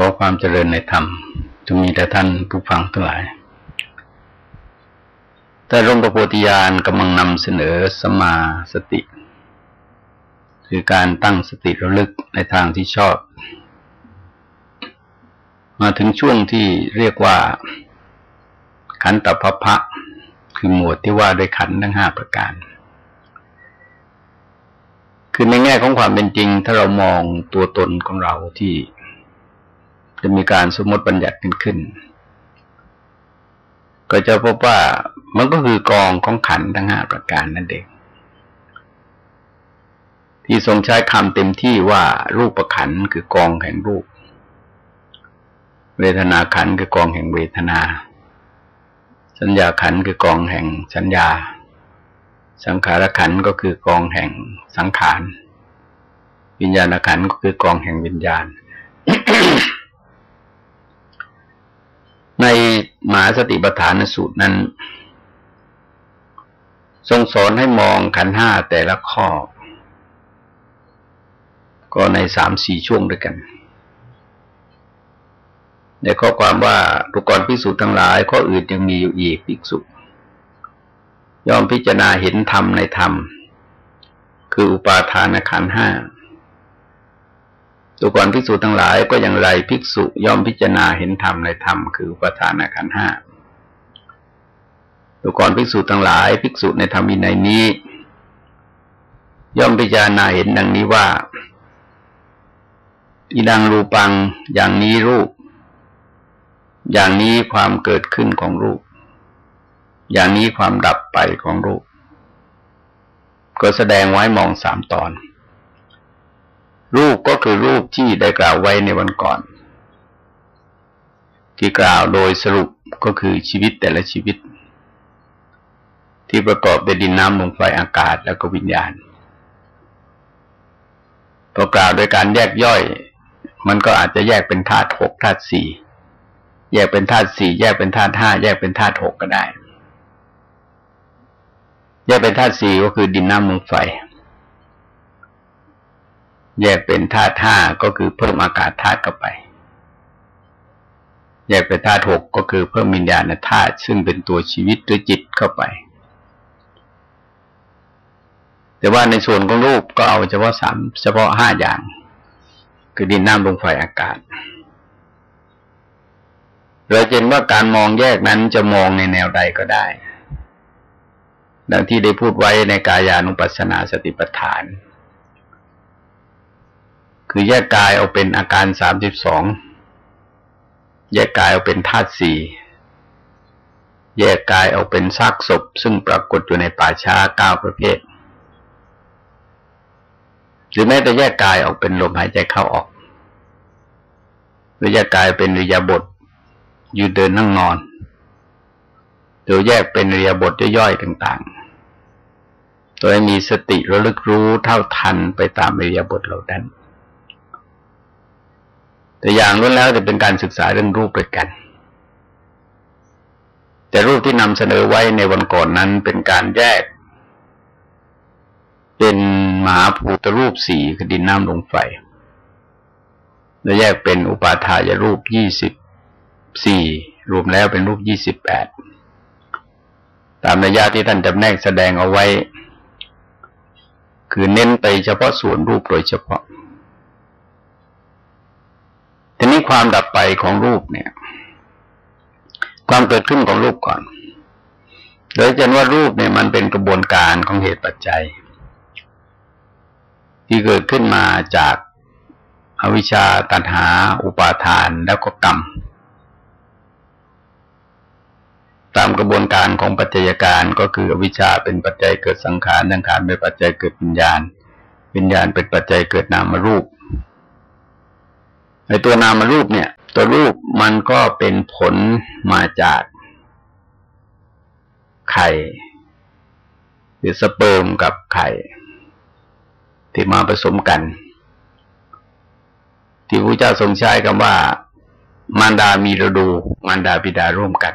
ขอความเจริญในธรรมจะมีแต่ท่านผู้ฟังทั้งหลาย แต่ร่มประโพธิญาณกำลังนำเสนอสมาสติ คือการตั้งสติระลึกในทางที่ชอบ มาถึงช่วงที่เรียกว่า ขันตภพะ คือหมวดที่ว่าด้วยขันทั้งห้าประการคือในแง่ของความเป็นจริง ถ้าเรามองตัวตนของเราที่ จะมีการสมมติบัญญัติขึ้นขึ้น ก็จะพบว่ามันก็คือกองของขันทั้งห้าประการนั่นเอง ที่ทรงใช้คำเต็มที่ว่ารูปประขันคือกองแห่งรูป เวทนาขันคือกองแห่งเวทนา สัญญาขันคือกองแห่งสัญญา สังขารขันก็คือกองแห่งสังขาร วิญญาณขันก็คือกองแห่งวิญญาณใน มหาสติปัฏฐานสูตรนั้น ทรงสอนให้มองขันห้าแต่ละข้อ ก็ในสามสี่ช่วงด้วยกัน ในข้อความว่าตุกรพิสูจน์ทั้งหลาย ข้ออื่นยังมีอยู่อีกภิกษุยอมพิจารณาเห็นธรรมในธรรม คืออุปาทานขันห้า ตัวก่อนภิกษุทั้งหลายก็อย่างไรภิกษุย่อมพิจารณาเห็นธรรมในธรรมคืออุปทานขันห้าตัวก่อนภิกษุทั้งหลายภิกษุในธรรมวินัยนี้ ย่อมพิจารณาเห็นดังนี้ว่า อีดังรูปังอย่างนี้รูป อย่างนี้ความเกิดขึ้นของรูป อย่างนี้ความดับไปของรูป ก็แสดงไว้มองสามตอน รูปก็คือรูปที่ได้กล่าวไว้ในวันก่อน ที่กล่าวโดยสรุปก็คือชีวิตแต่ละชีวิต ที่ประกอบด้วยดินน้ำลมไฟอากาศแล้วก็วิญญาณพอกล่าวโดยการแยกย่อย มันก็อาจจะแยกเป็นธาตุหกธาตุสี่แยกเป็นธาตุสี่แยกเป็นธาตุห้าแยกเป็นธาตุหกก็ได้ แยกเป็นธาตุสี่ก็คือดินน้ำลมไฟ แยกเป็นธาตุห้าก็คือเพิ่มอากาศธาตุเข้าไป แยกเป็นธาตุหกก็คือเพิ่มวิญญาณธาตุซึ่งเป็นตัวชีวิตตัวจิตเข้าไป แต่ว่าในส่วนของรูปก็เอาเฉพาะสามเฉพาะห้าอย่าง คือดินน้ำลมไฟอากาศเราเห็นว่าการมองแยกนั้นจะมองในแนวใดก็ได้ ดังที่ได้พูดไว้ในกายานุปัสสนาสติปัฏฐาน คือแยกกายเอาเป็นอาการสามสิบสองแยกกายเอาเป็นธาตุสี่แยกกายเอาเป็นซากศพ ซึ่งปรากฏอยู่ในป่าช้าเก้าประเภท หรือแม้แต่แยกกายออกเป็นลมหายใจเข้าออกหรือแยกกายเป็นริยาบทยืนเดินนั่งนอนหรือแยกเป็นริยาบทย่อยๆต่างๆโดยมีสติระลึกรู้เท่าทันไปตามริยาบทเหล่านั้น แต่อย่างนู้นแล้วจะเป็นการศึกษาเรื่องรูปด้วยกัน แต่รูปที่นำเสนอไว้ในวันก่อนนั้นเป็นการแยก เป็นมหาภูตรูปสี่คือดินน้ำลงไฟแล้วแยกเป็นอุปาทายรูปยี่สิบสี่รวมแล้วเป็นรูปยี่สิบแปดตามระยะที่ท่านจำแนกแสดงเอาไว้ คือเน้นไปเฉพาะส่วนรูปโดยเฉพาะ ทีนี้ความดับไปของรูปเนี่ย ความเกิดขึ้นของรูปก่อน โดยจะว่ารูปเนี่ยมันเป็นกระบวนการของเหตุปัจจัย ที่เกิดขึ้นมาจากอวิชชาตัณหา อุปาทานแล้วก็กรรม ตามกระบวนการของปัจจัยการก็คืออวิชชาเป็นปัจจัยเกิดสังขารสังขารเป็นปัจจัยเกิดวิญญาณ วิญญาณเป็นปัจจัยเกิดนามรูป ในตัวนามรูปเนี่ย ตัวรูปมันก็เป็นผลมาจากไข่หรือสเปิร์มกับไข่ ที่มาผสมกัน ที่พระเจ้าทรงใช้คำว่า มารดามีระดู มารดาบิดาร่วมกัน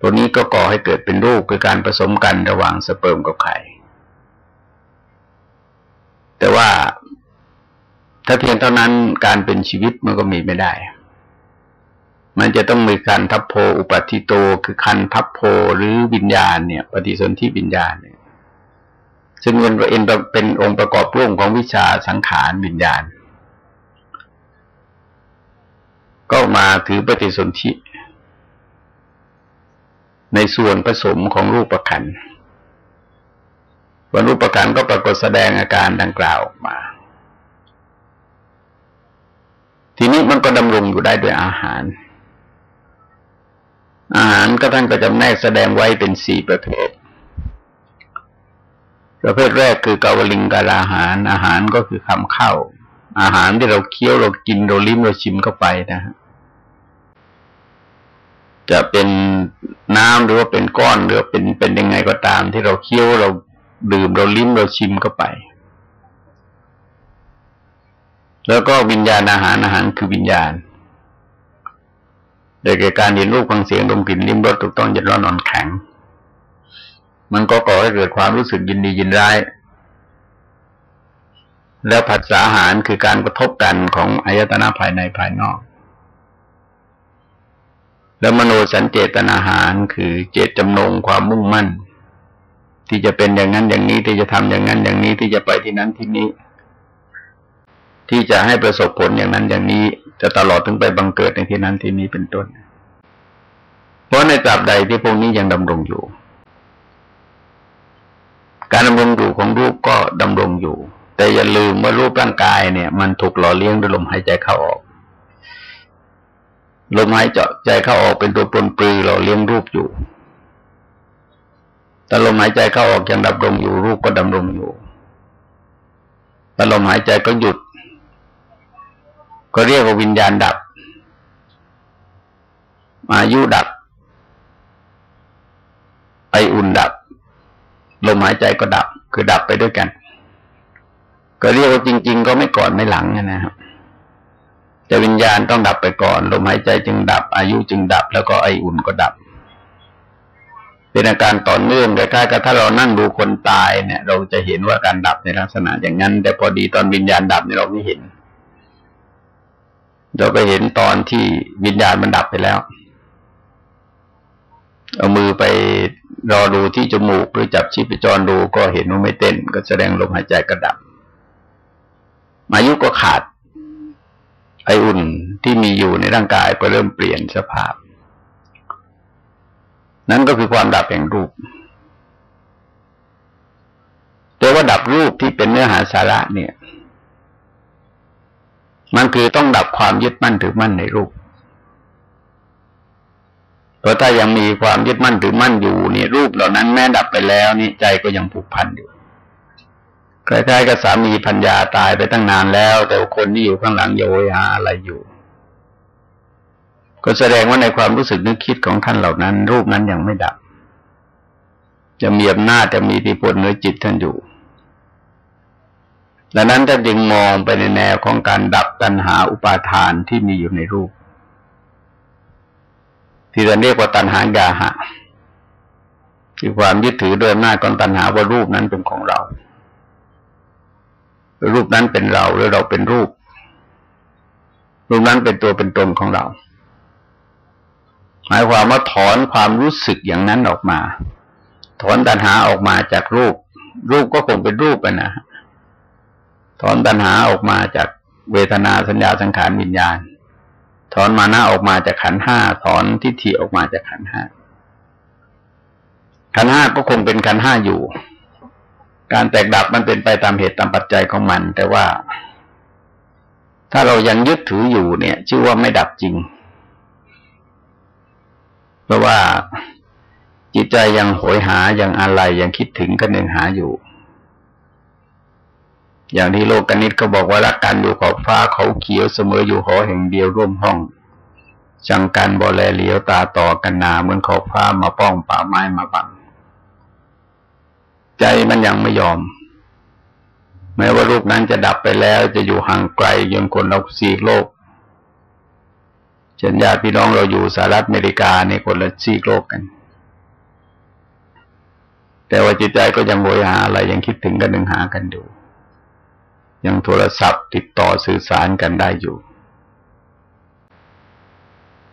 ตัวนี้ก็ก่อให้เกิดเป็นรูปคือการผสมกันระหว่างสเปิร์มกับไข่ แต่ว่า ถ้าเพียงเท่านั้นการเป็นชีวิตมันก็มีไม่ได้ มันจะต้องมีการทัพโพอุปติโตคือคันทัพโพหรือวิญญาณเนี่ย ปฏิสนธิวิญญาณเนี่ย ซึ่งเป็นเป็นองค์ประกอบร่วมของวิชาสังขารวิญญาณ ก็มาถือปฏิสนธิในส่วนผสมของรูปประคันวันรูปประคันก็ปรากฏแสดงอาการดังกล่าวออกมา ทีนี้มันก็ดำรงอยู่ได้ด้วยอาหาร อาหารก็ท่านก็จำแนกแสดงไว้เป็นสี่ประเภท ประเภทแรกคือกาวลิงกาลาอาหาร อาหารก็คือคำเข้า อาหารที่เราเคี้ยวเรากินเราลิ้มเราชิมเข้าไปนะฮะจะเป็นน้ำหรือว่าเป็นก้อนหรือเป็นเป็นยังไงก็ตาม ที่เราเคี้ยวเราดื่มเราลิ้มเราชิมเข้าไป แล้วก็วิญญาณอาหารอาหารคือวิญญาณโดยการเห็นรูปฟังเสียงดมกลิ่นลิ้มรสถูกต้องเย็นร้อนนอนแข็ง มันก็ก่อให้เกิดความรู้สึกยินดียินร้าย แล้วผัสสะอาหารคือการกระทบกันของอายตนะภายในภายนอก แล้วมโนสัญเจตนาหารคือเจตจำนงความมุ่งมั่น ที่จะเป็นอย่างนั้นอย่างนี้ที่จะทำอย่างนั้นอย่างนี้ที่จะไปที่นั้นที่นี้ ที่จะให้ประสบผลอย่างนั้นอย่างนี้จะตลอดถึงไปบังเกิดในที่นั้นที่นี้เป็นต้น เพราะในตราบใดที่พวกนี้ยังดำรงอยู่ การดำรงอยู่ของรูปก็ดำรงอยู่ แต่อย่าลืมว่ารูปร่างกายเนี่ย มันถูกหล่อเลี้ยงด้วยลมหายใจเข้าออก ลมหายใจเข้าออกเป็นตัวปนปลือเราเลี้ยงรูปอยู่ แต่ลมหายใจเข้าออกยังดำรงอยู่รูปก็ดำรงอยู่แต่ลมหายใจก็หยุด ก็เรียกว่าวิญญาณดับอายุดับไออุ่นดับ ลมหายใจก็ดับ คือดับไปด้วยกัน ก็เรียกว่าจริง ๆ ก็ไม่ก่อนไม่หลังนะครับแต่วิญญาณต้องดับไปก่อน ลมหายใจจึงดับ อายุจึงดับ แล้วก็ไออุ่นก็ดับ เป็นอาการต่อเนื่องคล้ายๆกับถ้าเรานั่งดูคนตายเนี่ย เราจะเห็นว่าการดับในลักษณะอย่างนั้น แต่พอดีตอนวิญญาณดับเนี่ยเราไม่เห็น เราไปเห็นตอนที่วิญญาณมันดับไปแล้ว เอามือไปรอดูที่จมูกหรือจับชีพจรดูก็เห็นว่าไม่เต้น ก็แสดงลมหายใจกระดับอายุก็ขาด ไออุ่นที่มีอยู่ในร่างกายก็เริ่มเปลี่ยนสภาพ นั่นก็คือความดับแห่งรูปแต่ว่าดับรูปที่เป็นเนื้อหาสาระเนี่ย มันคือต้องดับความยึดมั่นถือมั่นในรูป เพราะถ้ายังมีความยึดมั่นถือมั่นอยู่นี่รูปเหล่านั้นแม้ดับไปแล้วนี่ใจก็ยังผูกพันอยู่คล้ายๆกับสามีพัญญาตายไปตั้งนานแล้ว แต่คนที่อยู่ข้างหลังโยยหาอะไรอยู่ ก็แสดงว่าในความรู้สึกนึกคิดของท่านเหล่านั้น รูปนั้นยังไม่ดับ จะมีอำนาจจะมีอิทธิพลเหนือจิตท่านอยู่ ดังนั้นท่านจึงมองไปในแนวของการดับตัณหาอุปาทานที่มีอยู่ในรูป ที่เราเรียกว่าตัณหากาหะคือความยึดถือด้วยอำนาจของตัณหาว่ารูปนั้นเป็นของเรา รูปนั้นเป็นเราหรือเราเป็นรูป รูปนั้นเป็นตัวเป็นตนของเรา หมายความว่าถอนความรู้สึกอย่างนั้นออกมา ถอนตัณหาออกมาจากรูป รูปก็คงเป็นรูปไปนะ ถอนตัณหาออกมาจากเวทนาสัญญาสังขารวิญญาณ ถอนมานะออกมาจากขันห้าถอนทิฏฐิออกมาจากขันห้าขันห้าก็คงเป็นขันห้าอยู่ การแตกดับมันเป็นไปตามเหตุตามปัจจัยของมัน แต่ว่า ถ้าเรายังยึดถืออยู่เนี่ย ชื่อว่าไม่ดับจริง เพราะว่าจิตใจยังโหยหายังอะไรยังคิดถึงกันหนึ่งหาอยู่ อย่างที่โลกกนิตก็บอกว่ารักกันอยู่ขอบฟ้าเขาเขียวเสมออยู่หอแห่งเดียวร่วมห้องจังกันบอแลเหลียวตาต่อกันนาเหมือนขอบฟ้ามาป้องป่าไม้มาบังใจมันยังไม่ยอม แม้ว่ารูปนั้นจะดับไปแล้วจะอยู่ห่างไกลยังคนเราสีโลกเช่นญาติพี่น้องเราอยู่สหรัฐอเมริกาในคนละซีกโลกกัน แต่ว่าจิตใจก็ยังโวยหาอะไรยังคิดถึงกันหนึ่งหากันดู ยังโทรศัพท์ติดต่อสื่อสารกันได้อยู่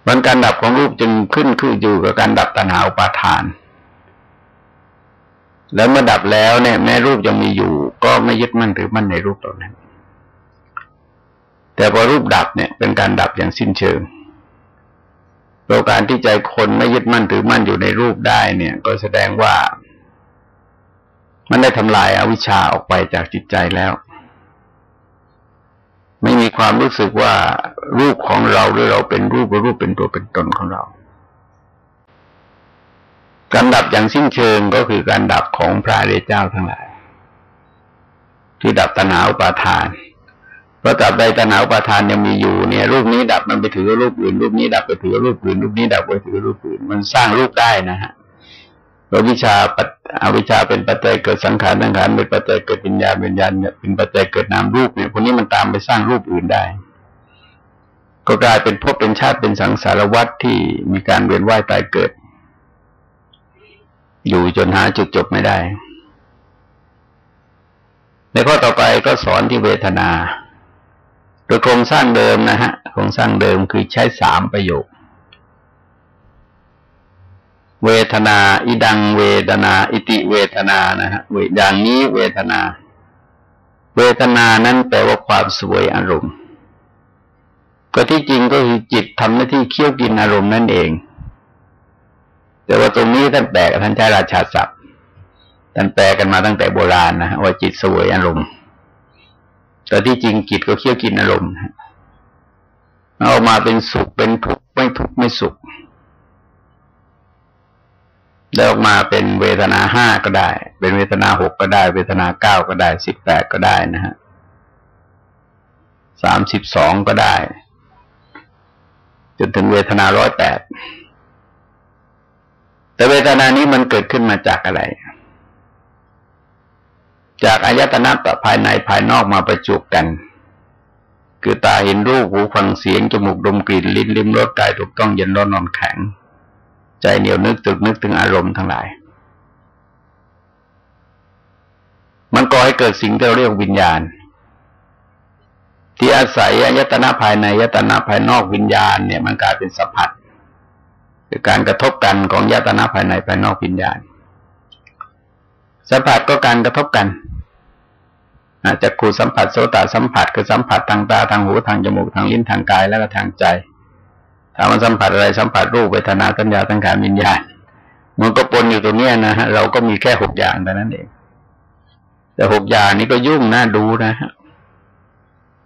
มันการดับของรูปจึงขึ้นคืออยู่กับการดับตัณหาอุปาทาน แล้วเมื่อดับแล้วเนี่ยแม้รูปยังมีอยู่ ก็ไม่ยึดมั่นหรือมั่นในรูปเหล่านั้น แต่พอรูปดับเนี่ยเป็นการดับอย่างสิ้นเชิงโดยการที่ใจคนไม่ยึดมั่นหรือมั่นอยู่ในรูปได้เนี่ย ก็แสดงว่า มันได้ทำลายอาวิชชาออกไปจากจิตใจแล้ว ไม่มีความรู้สึกว่ารูปของเราหรือเราเป็นรูปหรือรูปเป็นตัวเป็นตนของเรา การดับอย่างสิ้นเชิงก็คือการดับของพระเดเจ้าทั้งหลาย ที่ดับตนาอุปาทานเพราะตับใดตนาอุปาทานยังมีอยู่เนี่ย รูปนี้ดับมันไปถือรูปอื่นรูปนี้ดับไปถือรูปอื่นรูปนี้ดับไปถือรูปอื่นมันสร้างรูปได้นะฮะ พราวิชาอวิชาเป็นปัจจัยเกิดสังขารสังขารเป็นปัจจัยเกิดปัญญาปัญญาเนี่ยเป็นปัจจัยเกิดนามรูปเนี่ยพวกนี้มันตามไปสร้างรูปอื่นได้ ก็กลายเป็นภพเป็นชาติเป็นสังสารวัฏที่มีการเวียนว่ายตายเกิด อยู่จนหาจุดจบไม่ได้ ในข้อต่อไปก็สอนที่เวทนา โดยโครงสร้างเดิมนะฮะโครงสร้างเดิมคือใช้สามประโยค เวทนา อิดังเวทนา อิติเวทนานะฮะอย่างนี้เวทนา เวทนานั้นแปลว่าความสวยอารมณ์ก็ที่จริงก็คือจิตทำหน้าที่เคี่ยวกินอารมณ์นั่นเอง แต่ว่าตรงนี้ท่านแปลท่านใช้ราชาศัพท์ท่านแปลกันมาตั้งแต่โบราณนะว่าจิตสวยอารมณ์ แต่ที่จริงจิตก็เคี่ยวกินอารมณ์เอามาเป็นสุขเป็นทุกข์ไม่ทุกข์ไม่สุข ได้ออกมาเป็นเวทนาห้าก็ได้ เป็นเวทนาหกก็ได้ เวทนาเก้าก็ได้สิบแปดก็ได้นะฮะสามสิบสองก็ได้ จนถึงเวทนาร้อยแปดแต่เวทนานี้มันเกิดขึ้นมาจากอะไร จากอายตนะภายในภายนอกมาประจุกัน คือตาเห็นรูปหูฟังเสียงจมูกดมกลิ่นลิ้นลิ้มรสกายถูกต้องเย็นร้อนนอนแข็ง ใจเหนียวนึกตึกนึกถึงอารมณ์ทั้งหลาย มันก่อให้เกิดสิ่งที่เราเรียกวิญญาณ ที่อาศัยอายตนะภายในอายตนะภายนอกวิญญาณเนี่ยมันกลายเป็นสัมผัสคือการกระทบกันของอายตนะภายในภายนอกวิญญาณ สัมผัสก็การกระทบกันอาจจะขูสัมผัสโสตสัมผัสคือสัมผัสทางตาทางหูทางจมูกทางลิ้นทางกายและก็ทางใจ ถามว่าสัมผัสอะไรสัมผัสรูปเวทนาสัญญาสังขารวิญญาณมันก็ปนอยู่ตรงนี้นะฮะเราก็มีแค่หกอย่างแต่นั้นเอง แต่หกอย่างนี้ก็ยุ่งน่าดูนะฮะ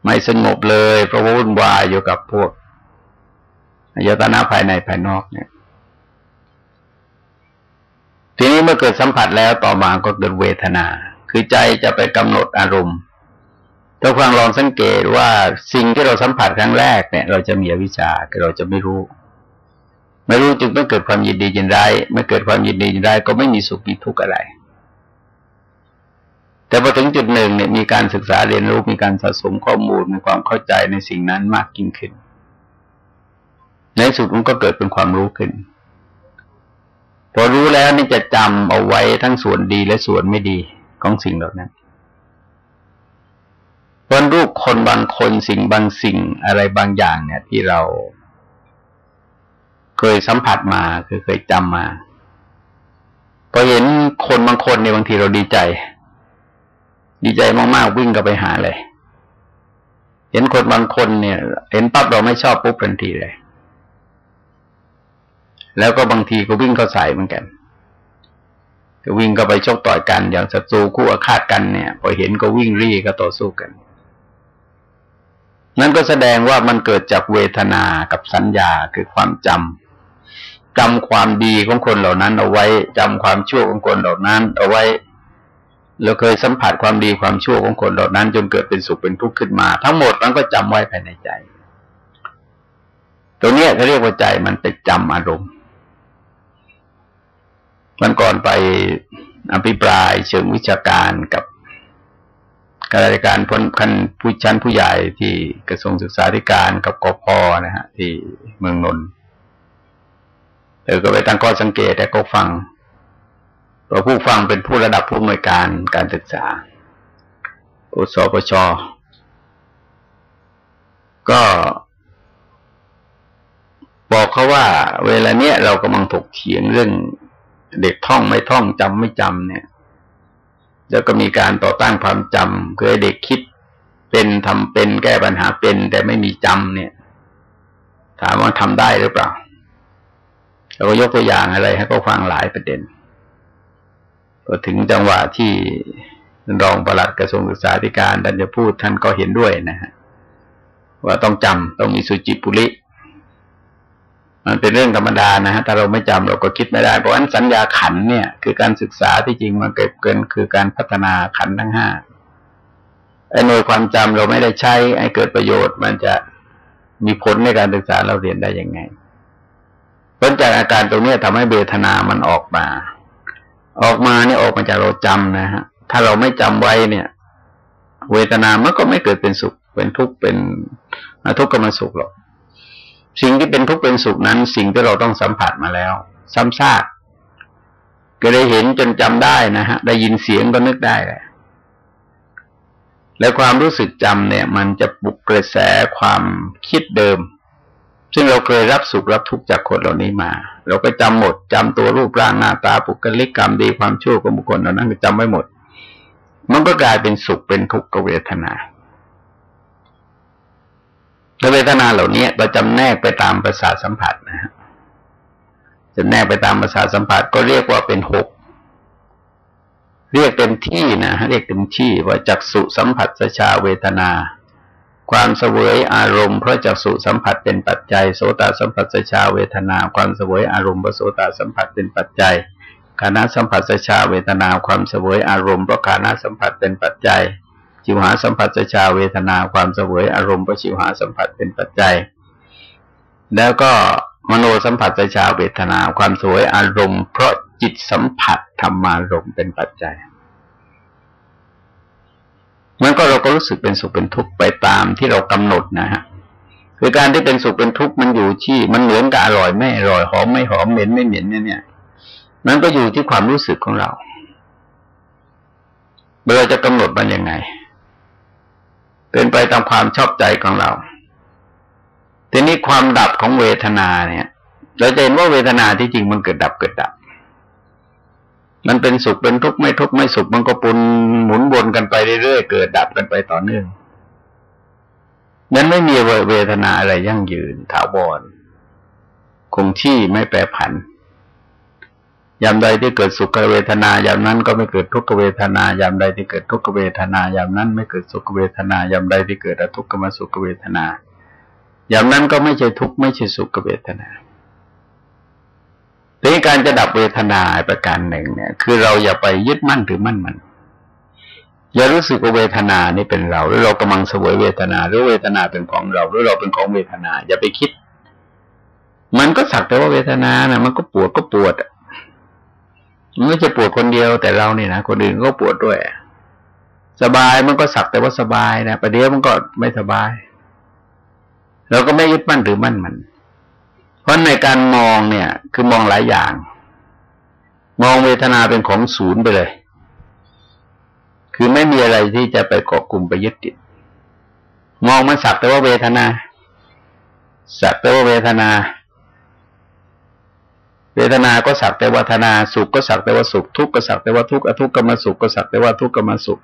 ไม่สงบเลยเพราะว่าวุ่นวายอยู่กับพวกอายตนะภายในภายนอกเนี่ย ทีนี้เมื่อเกิดสัมผัสแล้วต่อมาก็เกิดเวทนา คือใจจะไปกำหนดอารมณ์ ถ้าฟังลองสังเกตว่าสิ่งที่เราสัมผัสครั้งแรกเนี่ย เราจะมีอวิชชาเราจะไม่รู้ ไม่รู้จึงต้องเกิดความยินดียินร้ายไม่เกิดความยินดียินร้ายก็ไม่มีสุขมีทุกข์อะไร แต่พอถึงจุดหนึ่งเนี่ยมีการศึกษาเรียนรู้มีการสะสมข้อมูลมีความเข้าใจในสิ่งนั้นมากยิ่งขึ้น ในสุดมันก็เกิดเป็นความรู้ขึ้น พอรู้แล้วนี่จะจำเอาไว้ทั้งส่วนดีและส่วนไม่ดีของสิ่งเหล่านั้น เพราะรูปคนบางคนสิ่งบางสิ่งอะไรบางอย่าง เนี่ย ที่เรา เคยสัมผัสมาคือเคยจำมาพอเห็นคนบางคนในบางทีเราดีใจ ดีใจมากๆวิ่งก็ไปหาเลย เห็นคนบางคนเนี่ย เห็นปั๊บเราไม่ชอบปุ๊บทันทีเลย แล้วก็บางทีก็วิ่งเข้าใส่เหมือนกันก็วิ่งก็ไปชกต่อยกันอย่างศัตรูคู่อาฆาตกันเนี่ย พอเห็นก็วิ่งรีก็ต่อสู้กัน นั่นก็แสดงว่ามันเกิดจากเวทนากับสัญญาคือความจำจำความดีของคนเหล่านั้น เอาไว้จำความชั่วของคนเหล่านั้น เอาไว้เราเคยสัมผัสความดีความชั่วของคนเหล่านั้น จนเกิดเป็นสุขเป็นทุกข์ขึ้นมา ทั้งหมดมันก็จำไว้ภายในใจ ตรงนี้เขาเรียกว่าใจมันไปจำอารมณ์มันก่อนไปอภิปรายเชิงวิชาการกับ ข้าราชการพ้นขั้นผู้ชั้นผู้ใหญ่ที่กระทรวงศึกษาธิการกับกพนะฮะ ที่เมืองนนท์เออก็ไปตั้งข้อสังเกตแต่ก็ฟังตัวผู้ฟังเป็นผู้ระดับผู้อำนวยการการศึกษาอุสปชก็ บอกเขาว่า เวลาเนี้ยเรากำลังถกเถียงเรื่อง เด็กท่องไม่ท่องจำไม่จำเนี่ย แล้วก็มีการต่อต้านความจำคือเด็กคิดเป็นทำเป็นแก้ปัญหาเป็น แต่ไม่มีจำเนี่ย ถามว่าทำได้หรือเปล่าเราก็ยกตัวอย่างอะไรให้เขาฟังหลายประเด็นพอถึงจังหวะที่รองปลัดกระทรวงศึกษาธิการท่านจะพูดท่านก็เห็นด้วยนะฮะว่าต้องจำต้องมีสุจิปุริ มันเป็นเรื่องธรรมดานะฮะถ้าเราไม่จำเราก็คิดไม่ได้ เพราะฉะนั้นสัญญาขันเนี่ย คือการศึกษาที่จริงมันเกิดเกินคือการพัฒนาขันทั้งห้าไอ้หน่วยความจำเราไม่ได้ใช้ให้เกิดประโยชน์ มันจะมีผลในการศึกษาเราเรียนได้ยังไงผลจากอาการตรงนี้ทำให้เบทนามันออกมา ออกมาเนี่ยออกมาจากเราจำนะฮะ ถ้าเราไม่จำไว้เนี่ย เวทนามันก็ไม่เกิดเป็นสุข เป็นทุกข์เป็นทุกข์ก็มาสุขหรอก สิ่งที่เป็นทุกข์เป็นสุขนั้น สิ่งที่เราต้องสัมผัสมาแล้ว ซ้ำซากก็ได้เห็นจนจำได้นะฮะ ได้ยินเสียงก็นึกได้แหละและความรู้สึกจำเนี่ย มันจะปลุกกระแสความคิดเดิม ซึ่งเราเคยรับสุขรับทุกข์จากคนเหล่านี้มา เราก็จำหมดจำตัวรูปร่างหน้าตาปุกลิกกรรมดีความชั่วของบุคคลเหล่านั้นก็จำไม่หมด มันก็กลายเป็นสุขเป็นทุกขเวทนา และเวทนาเหล่านี้เราจำแนกไปตามประสาทสัมผัสนะฮะจะแนกไปตามประสาทสัมผัสก็เรียกว่าเป็นหกเรียกเต็มที่นะเรียกเต็มที่ว่าจักสุสัมผัสสชาเวทนา ความเสวยอารมณ์เพราะจักสุสัมผัสเป็นปัจจัยโสตสัมผัสสชาเวทนา ความเสวยอารมณ์เพราะโสตสัมผัสเป็นปัจจัยคานาสัมผัสสชาเวทนา ความเสวยอารมณ์เพราะคานาสัมผัสเป็นปัจจัย ชิวหาสัมผัสจะชาเวทนาความเสวยอารมณ์ประชิวหาสัมผัสเป็นปัจจัย แล้วก็มโนสัมผัสจะชาเวทนาความสวยอารมณ์ เพราะจิตสัมผัสธรรมารมณ์เป็นปัจจัยมันก็เราก็รู้สึกเป็นสุขเป็นทุกข์ไปตามที่เรากำหนดนะฮะคือการที่เป็นสุขเป็นทุกข์มันอยู่ที่ มันเหมือนกับอร่อยไม่อร่อยหอมไม่หอมเหม็นไม่เหม็นเนี่ยมันก็อยู่ที่ความรู้สึกของเราเราจะกำหนดมันยังไง ไปตามความชอบใจของเรา ทีนี้ความดับของเวทนาเนี่ย เราจะเห็นว่าเวทนาที่จริงมันเกิดดับเกิดดับ มันเป็นสุขเป็นทุกข์ไม่ทุกข์ไม่สุขมันก็ปุนหมุนวนกันไปเรื่อยๆเกิดดับกันไปต่อเนื่องนั้นไม่มีเวทนาอะไรยั่งยืนถาวรคงที่ไม่แปรผัน ยามใดที่เกิดสุขเวทนา ยามนั้นก็ไม่เกิดทุกขเวทนา ยามใดที่เกิดทุกขเวทนา ยามนั้นไม่เกิดสุขเวทนา ยามใดที่เกิดอทุกขมสุขเวทนา ยามนั้นก็ไม่ใช่ทุกข์ไม่ใช่สุขเวทนาทีนี้การจะดับเวทนาประการหนึ่งเนี่ย คือเราอย่าไปยึดมั่นถือมั่นมัน อย่ารู้สึกว่าเวทนานี่เป็นเรา หรือเรากำลังเสวยเวทนา หรือเวทนาเป็นของเรา หรือเราเป็นของเวทนา อย่าไปคิด มันก็สักแต่ว่าเวทนานะมันก็ปวดก็ปวดมัน ไม่จะปวดคนเดียวแต่เราเนี่ยนะคนอื่นก็ปวดด้วย สบายมันก็สักแต่ว่าสบายนะประเดี๋ยวมันก็ไม่สบายเราก็ไม่ยึดมั่นหรือมั่นมัน เพราะในการมองเนี่ย คือมองหลายอย่าง มองเวทนาเป็นของศูนย์ไปเลย คือไม่มีอะไรที่จะไปเกาะกลุ่มไปยึดติด มองมันสักแต่ว่าเวทนา สักแต่ว่าเวทนา เวทนา ก็สักแต่วัฒนา สุขก็สักแต่ว่าสุข ทุกข์ก็สักแต่ว่าทุกข์อทุกข์ก็มาสุขก็สักแต่ว่าทุกข์ก็มาสุข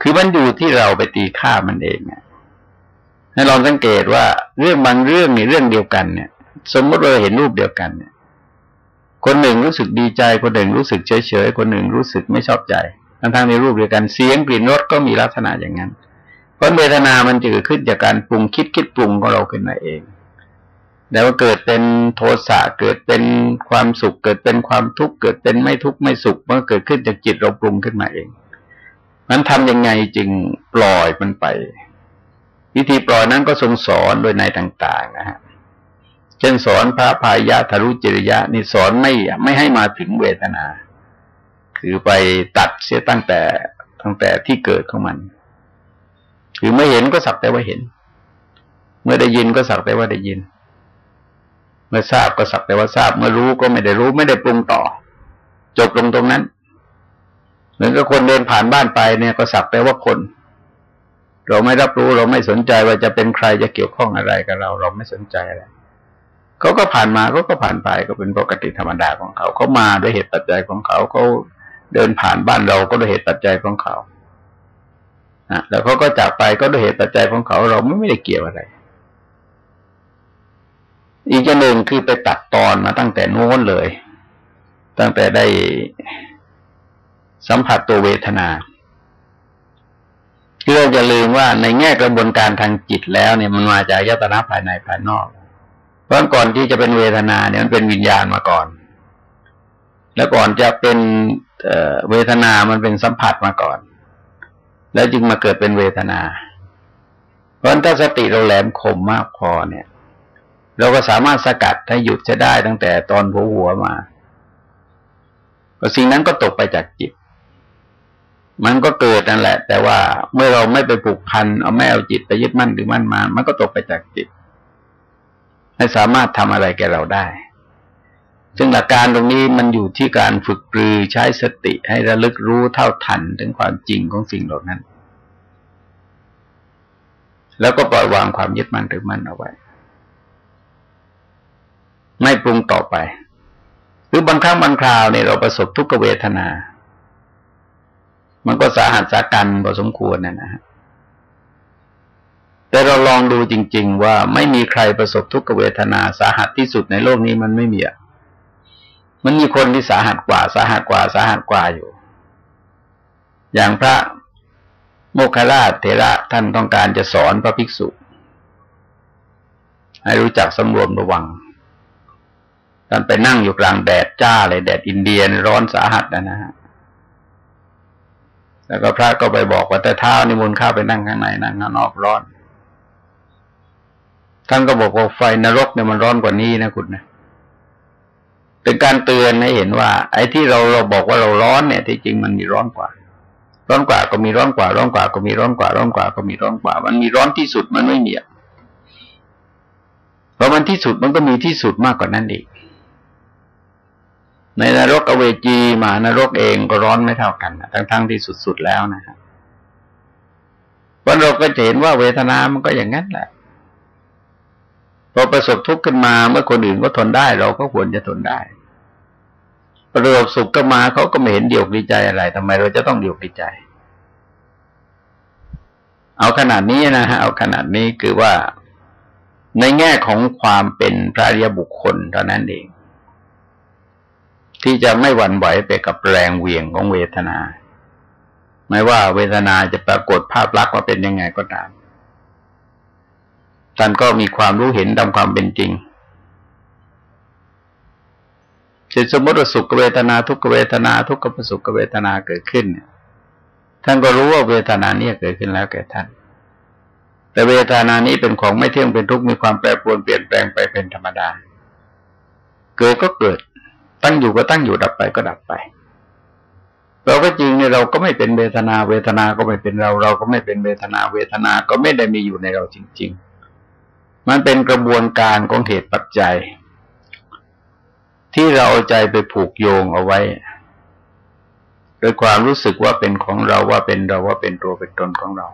คือมันอยู่ที่เราไปตีค่ามันเองเนี่ยให้ลองสังเกตว่าเรื่องบางเรื่องในเรื่องเดียวกันเนี่ย สมมติเราเห็นรูปเดียวกันเนี่ย คนหนึ่งรู้สึกดีใจ คนหนึ่งรู้สึกเฉยเฉยคนหนึ่งรู้สึกไม่ชอบใจทั้งทั้งในรูปเดียวกันเสียงกลิ่นรสก็มีลักษณะอย่างนั้นเพราะเวทนามันจะเกิดขึ้นจากการปรุงคิดคิดปรุงของเราขึ้นมาเอง แล้วเกิดเป็นโทสะเกิดเป็นความสุข เกิดเป็นความทุกข์เกิดเป็นไม่ทุกข์ไม่สุขมันเกิดขึ้นจากจิตเราปรุงขึ้นมาเองมันทำยังไงจึงปล่อยมันไป วิธีปล่อยนั้นก็ทรงสอนโดยในต่าง ๆ นะฮะเช่นสอนพระพายะทารุจิริยะ นี่สอนไม่ไม่ให้มาถึงเวทนา คือไปตัดเสียตั้งแต่ตั้งแต่ที่เกิดของมัน คือไม่เห็นก็สักแต่ว่าเห็น เมื่อได้ยินก็สักแต่ว่าได้ยิน เมื่อทราบก็สักแต่ว่าทราบ เมื่อรู้ก็ไม่ได้รู้ไม่ได้ปรุงต่อ จบลงตรงนั้น เหมือนกับคนเดินผ่านบ้านไปเนี่ยก็สักแต่ว่าคน เราไม่รับรู้เราไม่สนใจว่าจะเป็นใครจะเกี่ยวข้องอะไรกับเรา เราไม่สนใจอะไรเขาก็ผ่านมาเขาก็ผ่านไปก็เป็นปกติธรรมดาของเขาเขามาด้วยเหตุปัจจัยของเขาเขาเดินผ่านบ้านเราก็ด้วยเหตุปัจจัยของเขานะแล้วเขาก็จากไปก็ด้วยเหตุปัจจัยของเขา เราไม่ไม่ได้เกี่ยวอะไร อีกอย่างหนึ่งคือไปตัดตอนมาตั้งแต่โน้นเลย ตั้งแต่ได้สัมผัสตัวเวทนาคือเราจะลืมว่าในแง่กระบวนการทางจิตแล้วเนี่ยมันมาจากยตนะภายในภายนอก เพราะก่อนที่จะเป็นเวทนาเนี่ยมันเป็นวิญญาณมาก่อน แล้วก่อนจะเป็นเวทนามันเป็นสัมผัสมาก่อน แล้วจึงมาเกิดเป็นเวทนา เพราะถ้าสติเราแหลมคมมากพอเนี่ย เราก็สามารถสกัดให้หยุดจะได้ตั้งแต่ตอนหัวหัวมา ก็สิ่งนั้นก็ตกไปจากจิต มันก็เกิดนั่นแหละ แต่ว่าเมื่อเราไม่ไปผูกพันเอาไม่เอาจิตไปยึดมั่นหรือมั่นมา มันก็ตกไปจากจิตไม่สามารถทำอะไรแกเราได้ ซึ่งหลักการตรงนี้มันอยู่ที่การฝึกปรือใช้สติให้ระลึกรู้เท่าทันถึงความจริงของสิ่งเหล่านั้น แล้วก็ปล่อยวางความยึดมั่นหรือมั่นเอาไว้ ไม่ปรุงต่อไป หรือบางครั้งบางคราวเนี่ยเราประสบทุกขเวทนา มันก็สาหัสสากันพอสมควรนะนะฮะแต่เราลองดูจริง ๆ ว่าไม่มีใครประสบทุกขเวทนาสาหัสที่สุดในโลกนี้มันไม่มีอะมันมีคนที่สาหัสกว่า สาหัสกว่า สาหัสกว่าอยู่ อย่างพระโมคคลาเถระท่านต้องการจะสอนพระภิกษุ ให้รู้จักสำรวมระวัง ท่านไปนั่งอยู่กลางแดดจ้าเลยแดดอินเดียร้อนสาหัสนะนะฮะแล้วก็พระก็ไปบอกว่าแต่เท้านิมนต์ข้าไปนั่งข้างในนั่งข้างนอกร้อนท่านก็บอกว่าไฟนรกเนี่ยมันร้อนกว่านี้นะคุณนะเป็นการเตือนให้เห็นว่า ไอ้ที่เราเราบอกว่าเราร้อนเนี่ย ที่จริงมันมีร้อนกว่า ร้อนกว่าก็มีร้อนกว่า ร้อนกว่าก็มีร้อนกว่า ร้อนกว่าก็มีร้อนกว่า มันมีร้อนที่สุดมันไม่มีเพราะมันที่สุดมันก็มีที่สุดมากกว่านั้นอีก ในนรกอเวจีมานรกเองก็ร้อนไม่เท่ากันทั้งๆทที่สุดๆแล้วนะครับวันเราก็จะเห็นว่าเวทนามันก็อย่างนั้นแหละพอประสบทุกข์ขึ้นมาเมื่อคนอื่นก็ทนได้ เราก็ควรจะทนได้ ประสบสุขก็มาเขาก็ไม่เห็นเดียวดีใจอะไรทำไมเราจะต้องเดียวดีใจ เอาขนาดนี้นะฮะเอาขนาดนี้คือว่าในแง่ของความเป็นพระริยบุคคลเท่านั้นเอง ที่จะไม่หวั่นไหวไปกับแรงเหวี่ยงของเวทนา ไม่ว่าเวทนาจะปรากฏภาพลักษณ์ว่าเป็นยังไงก็ตามท่านก็มีความรู้เห็นตามความเป็นจริงสมมติว่าสุขเวทนาทุกเวทนา ทุกขสุขเวทนาเกิดขึ้น ท่านก็รู้ว่าเวทนานี้เกิดขึ้นแล้วแก่ท่าน แต่เวทนานี้เป็นของไม่เที่ยงเป็นทุกข์มีความแปรปรวนเปลี่ยนแปลงไปเป็นธรรมดา เกิดก็เกิด ตั้งอยู่ก็ตั้งอยู่ดับไปก็ดับไปเราก็จริงเนี่ยเราก็ไม่เป็นเวทนา เวทนาก็ไม่เป็นเรา เราก็ไม่เป็นเวทนา เวทนาก็ไม่ได้มีอยู่ในเราจริง ๆ มันเป็นกระบวนการของเหตุปัจจัย ที่เราเอาใจไปผูกโยงเอาไว้โดยความรู้สึกว่าเป็นของเราว่าเป็นเราว่าเป็นตัวเป็นตนของเรา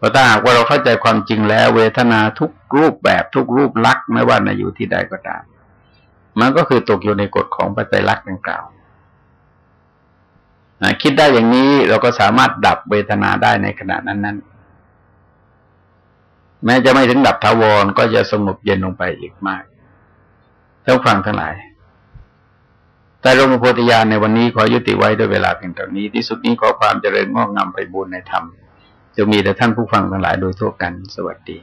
พราะถ้าหากว่าเราเข้าใจความจริงแล้ว เวทนาทุกรูปแบบทุกรูปลักษณ์ไม่ว่าในอยู่ที่ใดก็ตาม มันก็คือตกอยู่ในกฎของปัจจัยลักษณ์ดังกล่าวคิดได้อย่างนี้เราก็สามารถดับเวทนาได้ในขณะนั้นนั้นแม้จะไม่ถึงดับทาวรก็จะสงบเย็นลงไปอีกมากท่านฟังทั้งหลาย แต่หลวงพ่อโพธิญาณในวันนี้ขอยุติไว้ด้วยเวลาเพียงเท่านี้ ที่สุดนี้ขอความเจริญงอกงามไปบุญในธรรมจะมีแต่ท่านผู้ฟังทั้งหลายโดยทั่วกัน สวัสดี